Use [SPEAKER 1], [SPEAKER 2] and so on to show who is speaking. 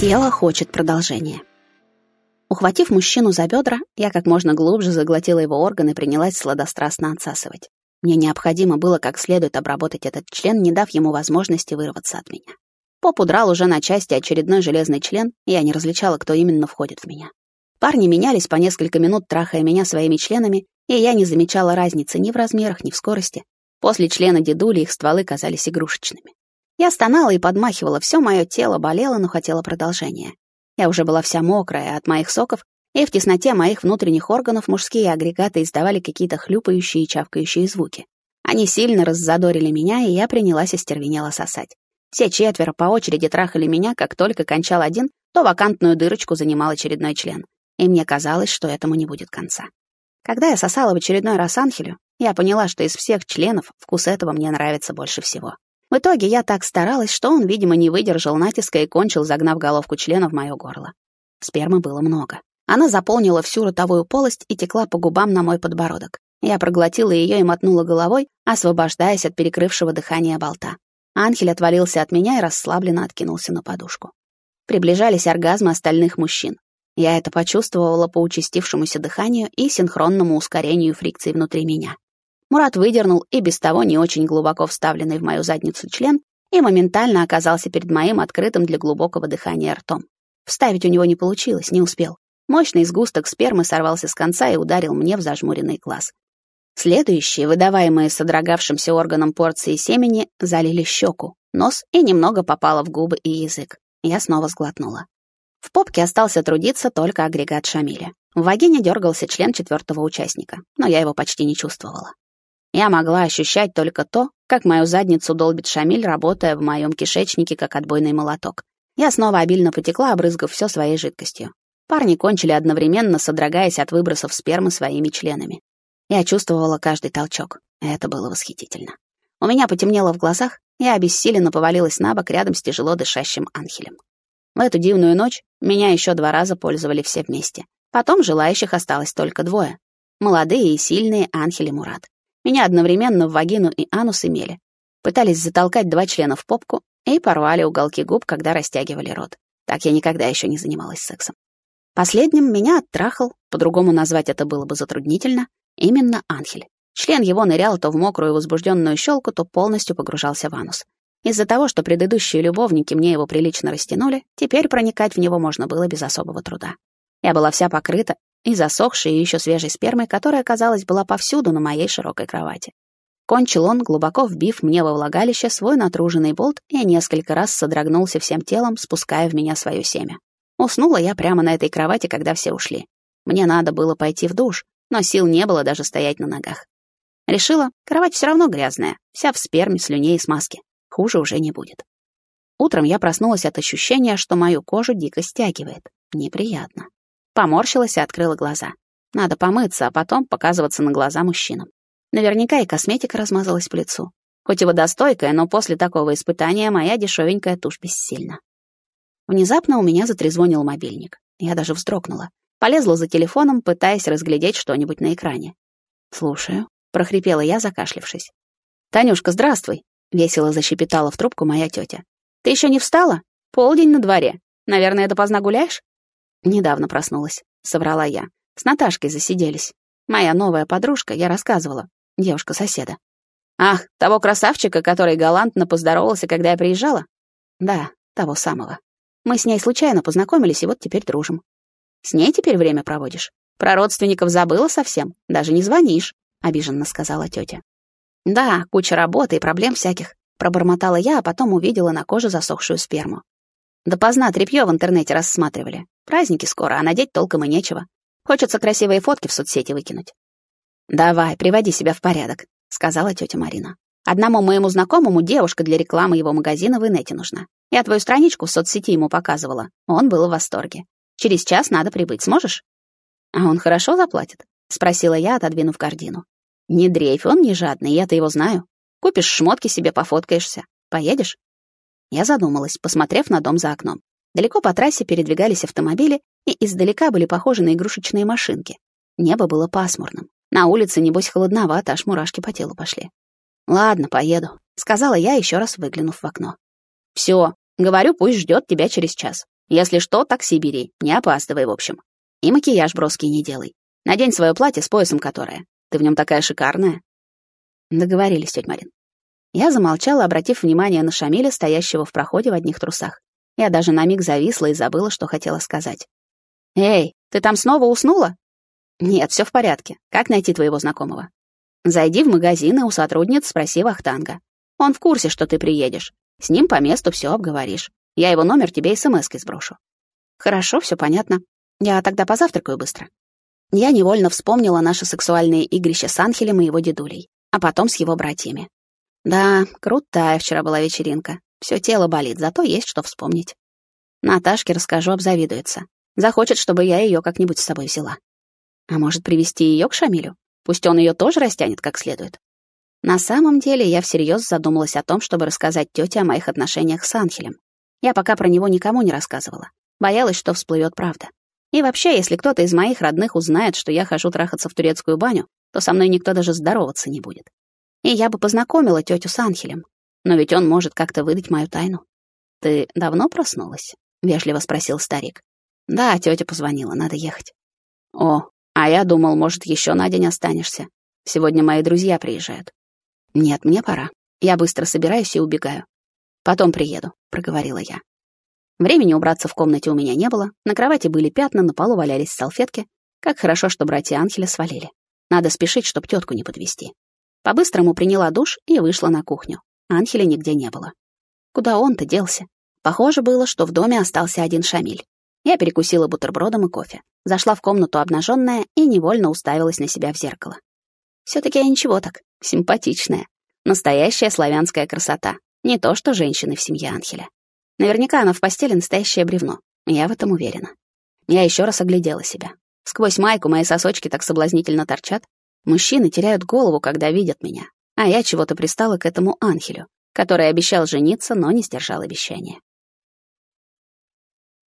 [SPEAKER 1] Тело хочет продолжения. Ухватив мужчину за бедра, я как можно глубже заглотила его органы и принялась сладострастно отсасывать. Мне необходимо было как следует обработать этот член, не дав ему возможности вырваться от меня. Поп удрал уже на части очередной железный член, и я не различала, кто именно входит в меня. Парни менялись по несколько минут, трахая меня своими членами, и я не замечала разницы ни в размерах, ни в скорости. После члена дедули их стволы казались игрушечными. Я стонала и подмахивала, все мое тело болело, но хотело продолжения. Я уже была вся мокрая от моих соков, и в тесноте моих внутренних органов мужские агрегаты издавали какие-то хлюпающие и чавкающие звуки. Они сильно раззадорили меня, и я принялась остервенело сосать. Все четверо по очереди трахали меня, как только кончал один, то вакантную дырочку занимал очередной член. И мне казалось, что этому не будет конца. Когда я сосала в очередной раз Анхелю, я поняла, что из всех членов вкус этого мне нравится больше всего. В итоге я так старалась, что он, видимо, не выдержал натиска и кончил, загнав головку члена в моё горло. Спермы было много. Она заполнила всю ротовую полость и текла по губам на мой подбородок. Я проглотила её и мотнула головой, освобождаясь от перекрывшего дыхания болта. Анхель отвалился от меня и расслабленно откинулся на подушку. Приближались оргазмы остальных мужчин. Я это почувствовала по участившемуся дыханию и синхронному ускорению фрикции внутри меня. Мурат выдернул и без того не очень глубоко вставленный в мою задницу член и моментально оказался перед моим открытым для глубокого дыхания ртом. Вставить у него не получилось, не успел. Мощный сгусток спермы сорвался с конца и ударил мне в зажмуренный глаз. Следующие, выдаваемые содрогавшимся органом порции семени, залили щеку, нос и немного попало в губы и язык. Я снова сглотнула. В попке остался трудиться только агрегат Шамиля. В вагине дергался член четвертого участника, но я его почти не чувствовала. Я могла ощущать только то, как мою задницу долбит Шамиль, работая в моем кишечнике, как отбойный молоток. Я снова обильно потекла, обрызгав все своей жидкостью. Парни кончили одновременно, содрогаясь от выбросов спермы своими членами. Я чувствовала каждый толчок. Это было восхитительно. У меня потемнело в глазах, я обессиленно повалилась на бок рядом с тяжело дышащим Анхелем. В эту дивную ночь меня еще два раза пользовали все вместе. Потом желающих осталось только двое. Молодые и сильные Анхель и Мурат. Меня одновременно в вагину и анус имели. Пытались затолкать два члена в попку и порвали уголки губ, когда растягивали рот. Так я никогда еще не занималась сексом. Последним меня оттрахал, по-другому назвать это было бы затруднительно, Именно Анхель. Член его нырял то в мокрую возбужденную щелку, то полностью погружался в анус. Из-за того, что предыдущие любовники мне его прилично растянули, теперь проникать в него можно было без особого труда. Я была вся покрыта и засохшей, и еще свежей спермой, которая, казалось, была повсюду на моей широкой кровати. Кончил он, глубоко вбив мне во влагалище свой натруженный болт и несколько раз содрогнулся всем телом, спуская в меня свое семя. Уснула я прямо на этой кровати, когда все ушли. Мне надо было пойти в душ, но сил не было даже стоять на ногах. Решила, кровать все равно грязная, вся в сперме, слюне и смазке. Хуже уже не будет. Утром я проснулась от ощущения, что мою кожу дико стягивает. Неприятно. Поморщилась и открыла глаза. Надо помыться, а потом показываться на глаза мужчинам. Наверняка и косметика размазалась по лицу. Хоть и водостойкая, но после такого испытания моя дешевенькая тушь бессильна. Внезапно у меня затрезвонил мобильник. Я даже вздрогнула. Полезла за телефоном, пытаясь разглядеть что-нибудь на экране. «Слушаю», — прохрипела я, закашлившись. «Танюшка, здравствуй», — весело защепетала в трубку моя тетя. «Ты еще не встала? Полдень на дворе. Наверное, допоздна гуляешь?» «Недавно проснулась», — соврала я. «С Наташкой засиделись. Моя новая подружка, я рассказывала, девушка-соседа». «Ах, того красавчика, который галантно поздоровался, когда я приезжала?» «Да, того самого. Мы с ней случайно познакомились, и вот теперь дружим. С ней теперь время проводишь? Про родственников забыла совсем? Даже не звонишь?» — обиженно сказала тетя. «Да, куча работы и проблем всяких», — пробормотала я, а потом увидела на коже засохшую сперму. Допоздна тряпьё в интернете рассматривали. Праздники скоро, а надеть толком и нечего. Хочется красивые фотки в соцсети выкинуть. «Давай, приводи себя в порядок», — сказала тетя Марина. «Одному моему знакомому девушка для рекламы его магазина в инете нужна. Я твою страничку в соцсети ему показывала. Он был в восторге. Через час надо прибыть. Сможешь?» «А он хорошо заплатит?» — спросила я, отодвинув картину. «Не дрейфь, он не жадный, я-то его знаю. Купишь шмотки себе, пофоткаешься. Поедешь?» Я задумалась, посмотрев на дом за окном. Далеко по трассе передвигались автомобили, и издалека были похожи на игрушечные машинки. Небо было пасмурным. На улице, небось, холодновато, аж мурашки по телу пошли. «Ладно, поеду», — сказала я, еще раз выглянув в окно. «Все, говорю, пусть ждет тебя через час. Если что, такси бери, не опаздывай, в общем. И макияж броский не делай. Надень свое платье с поясом которое. Ты в нем такая шикарная. Договорились, тетя Марин. Я замолчала, обратив внимание на Шамиля, стоящего в проходе в одних трусах. Я даже на миг зависла и забыла, что хотела сказать. «Эй, ты там снова уснула?» «Нет, все в порядке. Как найти твоего знакомого?» «Зайди в магазин и у сотрудниц спроси Вахтанга. Он в курсе, что ты приедешь. С ним по месту все обговоришь. Я его номер тебе смс-кой сброшу». «Хорошо, все понятно. Я тогда позавтракаю быстро». Я невольно вспомнила наши сексуальные игрища с Анхелем и его дедулей, а потом с его братьями. Да, крутая вчера была вечеринка. Все тело болит, зато есть что вспомнить. Наташке расскажу, обзавидуется. Захочет, чтобы я ее как-нибудь с собой взяла. А может, привести ее к Шамилю? Пусть он ее тоже растянет как следует. На самом деле, я всерьез задумалась о том, чтобы рассказать тете о моих отношениях с Анхелем. Я пока про него никому не рассказывала. Боялась, что всплывет правда. И вообще, если кто-то из моих родных узнает, что я хожу трахаться в турецкую баню, то со мной никто даже здороваться не будет. И я бы познакомила тетю с Анхелем, но ведь он может как-то выдать мою тайну. «Ты давно проснулась?» — вежливо спросил старик. «Да, тетя позвонила, надо ехать». «О, а я думал, может, еще на день останешься. Сегодня мои друзья приезжают». «Нет, мне пора. Я быстро собираюсь и убегаю. Потом приеду», — проговорила я. Времени убраться в комнате у меня не было, на кровати были пятна, на полу валялись салфетки. Как хорошо, что братья Анхеля свалили. Надо спешить, чтоб тетку не подвести. По-быстрому приняла душ и вышла на кухню. Анхеля нигде не было. Куда он-то делся? Похоже было, что в доме остался один Шамиль. Я перекусила бутербродом и кофе, зашла в комнату обнаженная и невольно уставилась на себя в зеркало. все таки я ничего так, симпатичная. Настоящая славянская красота. Не то, что женщины в семье Анхеля. Наверняка она в постели настоящее бревно. Я в этом уверена. Я еще раз оглядела себя. Сквозь майку мои сосочки так соблазнительно торчат. Мужчины теряют голову, когда видят меня. А я чего-то пристала к этому Анхелю, который обещал жениться, но не сдержал обещания.